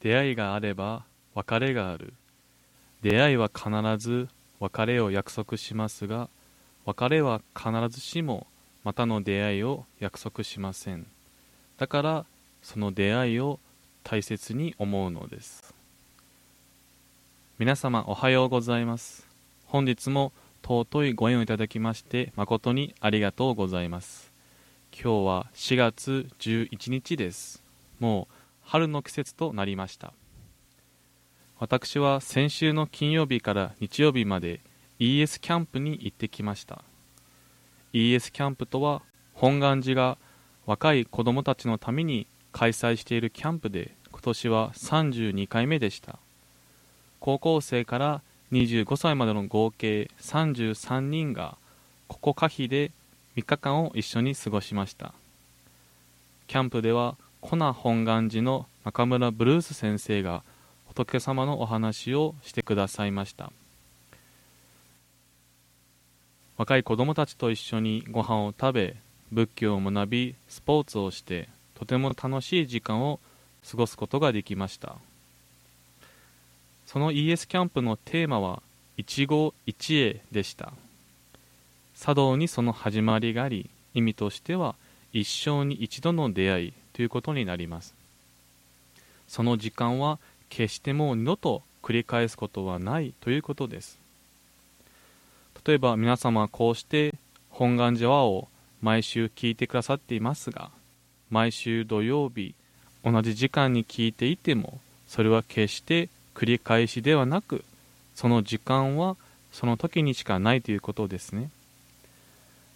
出会いがあれば別れがある。出会いは必ず別れを約束しますが別れは必ずしもまたの出会いを約束しません。だからその出会いを大切に思うのです。皆様おはようございます。本日も尊いご縁をいただきまして誠にありがとうございます。今日は4月11日です。もう春の季節となりました。私は先週の金曜日から日曜日まで ES キャンプに行ってきました。ES キャンプとは本願寺が若い子供たちのために開催しているキャンプで今年は32回目でした。高校生から25歳までの合計33人がここ可否で3日間を一緒に過ごしました。キャンプではコナ本願寺の中村ブルース先生が仏様のお話をしてくださいました。若い子供たちと一緒にご飯を食べ仏教を学びスポーツをしてとても楽しい時間を過ごすことができました。その ES キャンプのテーマは一期一会でした。茶道にその始まりがあり意味としては一生に一度の出会い。ということになります。その時間は決してもう二度と繰り返すことはないということです。例えば皆様はこうして本願寺話を毎週聞いてくださっていますが毎週土曜日同じ時間に聞いていてもそれは決して繰り返しではなくその時間はその時にしかないということですね。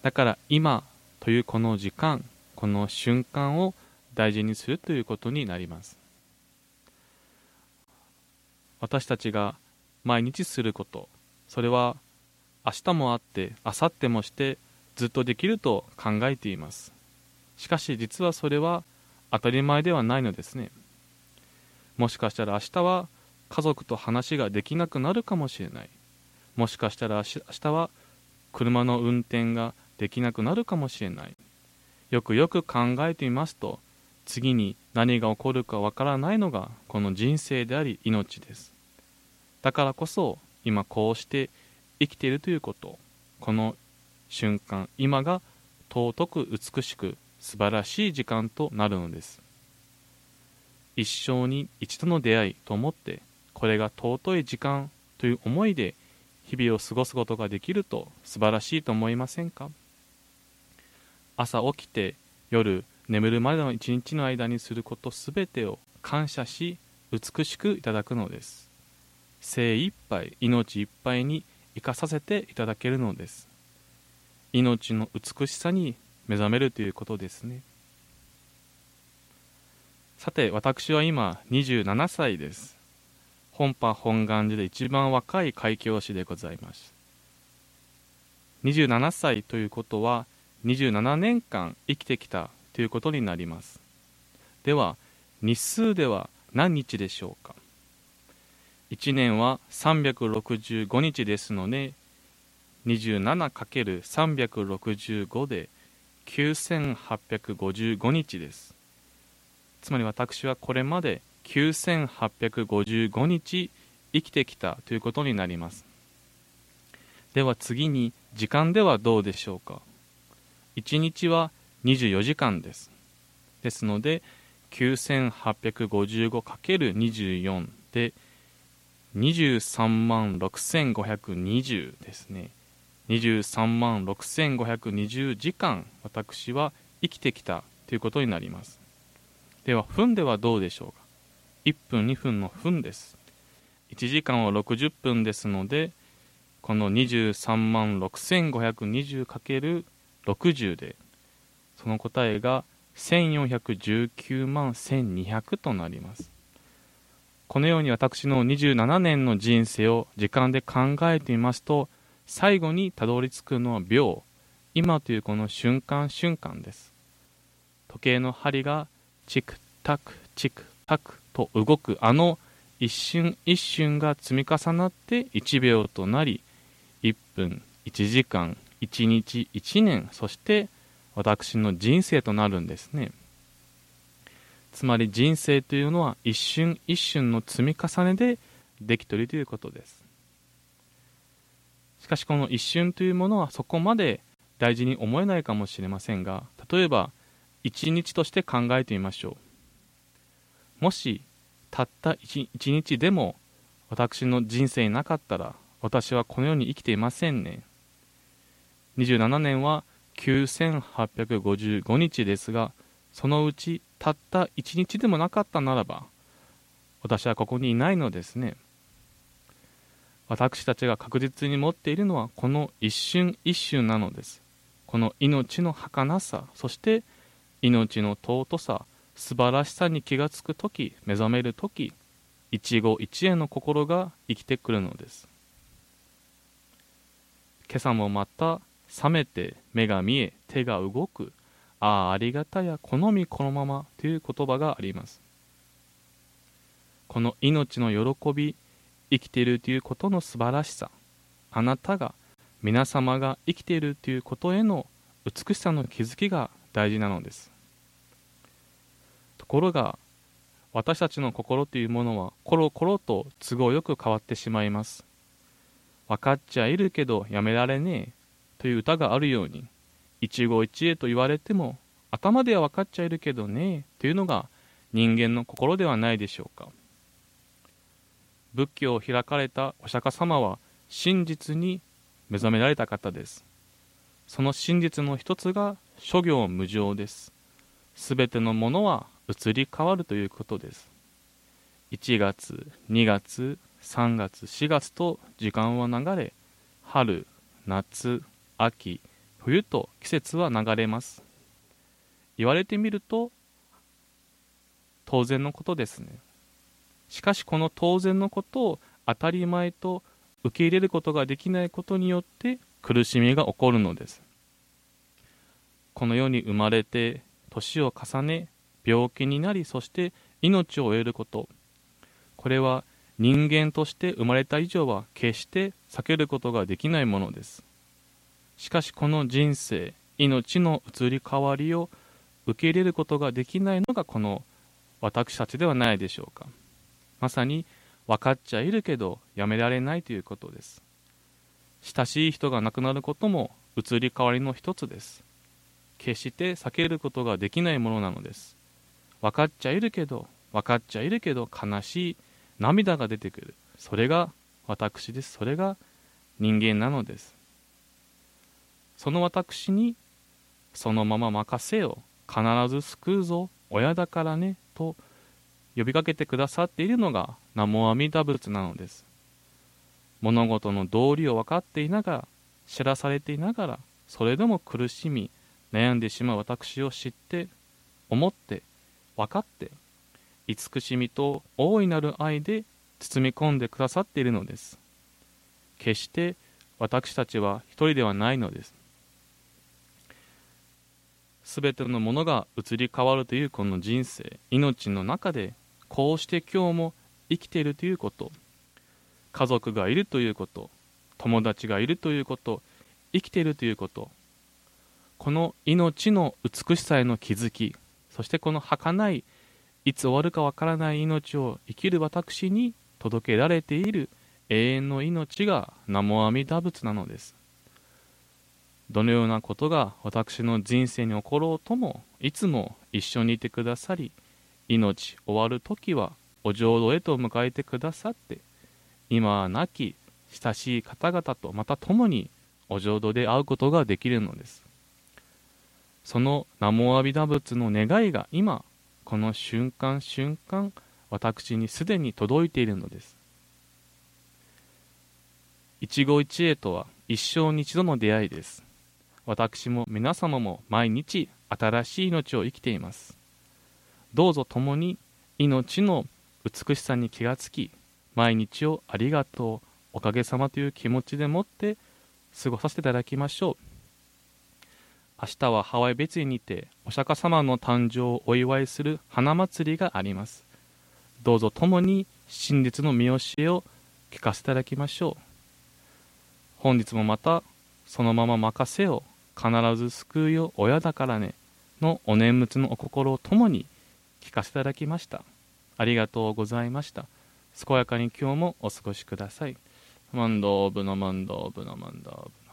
だから今というこの時間この瞬間を大事にするということになります。私たちが毎日することそれは明日もあって明後日もしてずっとできると考えています。しかし実はそれは当たり前ではないのですね。もしかしたら明日は家族と話ができなくなるかもしれない。もしかしたら明日は車の運転ができなくなるかもしれない。よくよく考えてみますと次に何が起こるかわからないのがこの人生であり命です。だからこそ今こうして生きているということこの瞬間今が尊く美しく素晴らしい時間となるのです。一生に一度の出会いと思ってこれが尊い時間という思いで日々を過ごすことができると素晴らしいと思いませんか？朝起きて夜眠るまでの一日の間にすることすべてを感謝し美しくいただくのです。精一杯命いっぱいに生かさせていただけるのです。命の美しさに目覚めるということですね。さて私は今27歳です。本派本願寺で一番若い開教師でございます。27歳ということは27年間生きてきたということになります。では日数では何日でしょうか？1年は365日ですので 27×365 で9855日です。つまり私はこれまで9855日生きてきたということになります。では次に時間ではどうでしょうか？1日は24時間です。ですので 9855×24 で23万6520ですね。23万6520時間私は生きてきたということになります。では分ではどうでしょうか。1分2分の分です。1時間は60分ですのでこの23万 6520×60 でその答えが1419万1200となります。このように私の27年の人生を時間で考えてみますと最後にたどり着くのは秒今というこの瞬間瞬間です。時計の針がチクタクチクタクと動くあの一瞬一瞬が積み重なって1秒となり1分1時間1日1年そして私の人生となるんですね。つまり人生というのは一瞬一瞬の積み重ねでできているということです。しかしこの一瞬というものはそこまで大事に思えないかもしれませんが例えば一日として考えてみましょう。もしたった一日でも私の人生になかったら私はこの世に生きていませんね。27年は9855日ですがそのうちたった1日でもなかったならば私はここにいないのですね。私たちが確実に持っているのはこの一瞬一瞬なのです。この命の儚さそして命の尊さ素晴らしさに気がつく時目覚める時一期一会の心が生きてくるのです。今朝もまた覚めて目が見え手が動く。ああありがたや好みこのままという言葉があります。この命の喜び生きているということの素晴らしさ。あなたが皆様が生きているということへの美しさの気づきが大事なのです。ところが私たちの心というものはコロコロと都合よく変わってしまいます。分かっちゃいるけどやめられねえ。という歌があるように一期一会と言われても頭では分かっちゃいるけどねというのが人間の心ではないでしょうか。仏教を開かれたお釈迦様は真実に目覚められた方です。その真実の一つが諸行無常です。すべてのものは移り変わるということです。1月2月3月4月と時間は流れ春夏秋冬と季節は流れます。言われてみると当然のことですね。しかしこの当然のことを当たり前と受け入れることができないことによって苦しみが起こるのです。この世に生まれて年を重ね病気になりそして命を終えること。これは人間として生まれた以上は決して避けることができないものです。しかしこの人生命の移り変わりを受け入れることができないのがこの私たちではないでしょうか。まさに分かっちゃいるけどやめられないということです。親しい人が亡くなることも移り変わりの一つです。決して避けることができないものなのです。分かっちゃいるけど分かっちゃいるけど悲しい涙が出てくる。それが私です。それが人間なのです。その私にそのまま任せよ必ず救うぞ親だからねと呼びかけてくださっているのが南無阿弥陀仏なのです。物事の道理を分かっていながら知らされていながらそれでも苦しみ悩んでしまう私を知って思って分かって慈しみと大いなる愛で包み込んでくださっているのです。決して私たちは一人ではないのです。すべてのものが移り変わるというこの人生。命の中でこうして今日も生きているということ。家族がいるということ。友達がいるということ。生きているということ。この命の美しさへの気づき。そしてこの儚いいつ終わるかわからない命を生きる私に届けられている永遠の命が南無阿弥陀仏なのです。どのようなことが私の人生に起ころうともいつも一緒にいてくださり命終わる時はお浄土へと迎えてくださって今は亡き親しい方々とまた共にお浄土で会うことができるのです。その南無阿弥陀仏の願いが今この瞬間瞬間私にすでに届いているのです。一期一会とは一生に一度の出会いです。私も皆様も毎日新しい命を生きています。どうぞ共に命の美しさに気がつき毎日をありがとうおかげさまという気持ちでもって過ごさせていただきましょう。明日はハワイ別院にてお釈迦様の誕生をお祝いする花祭りがあります。どうぞ共に真実の見教えを聞かせていただきましょう。本日もまたそのまま任せよ必ず救うよ親だからねのお念仏のお心を共に聞かせていただきました。ありがとうございました。健やかに今日もお過ごしください。マンドーブのマンドーブの問答部。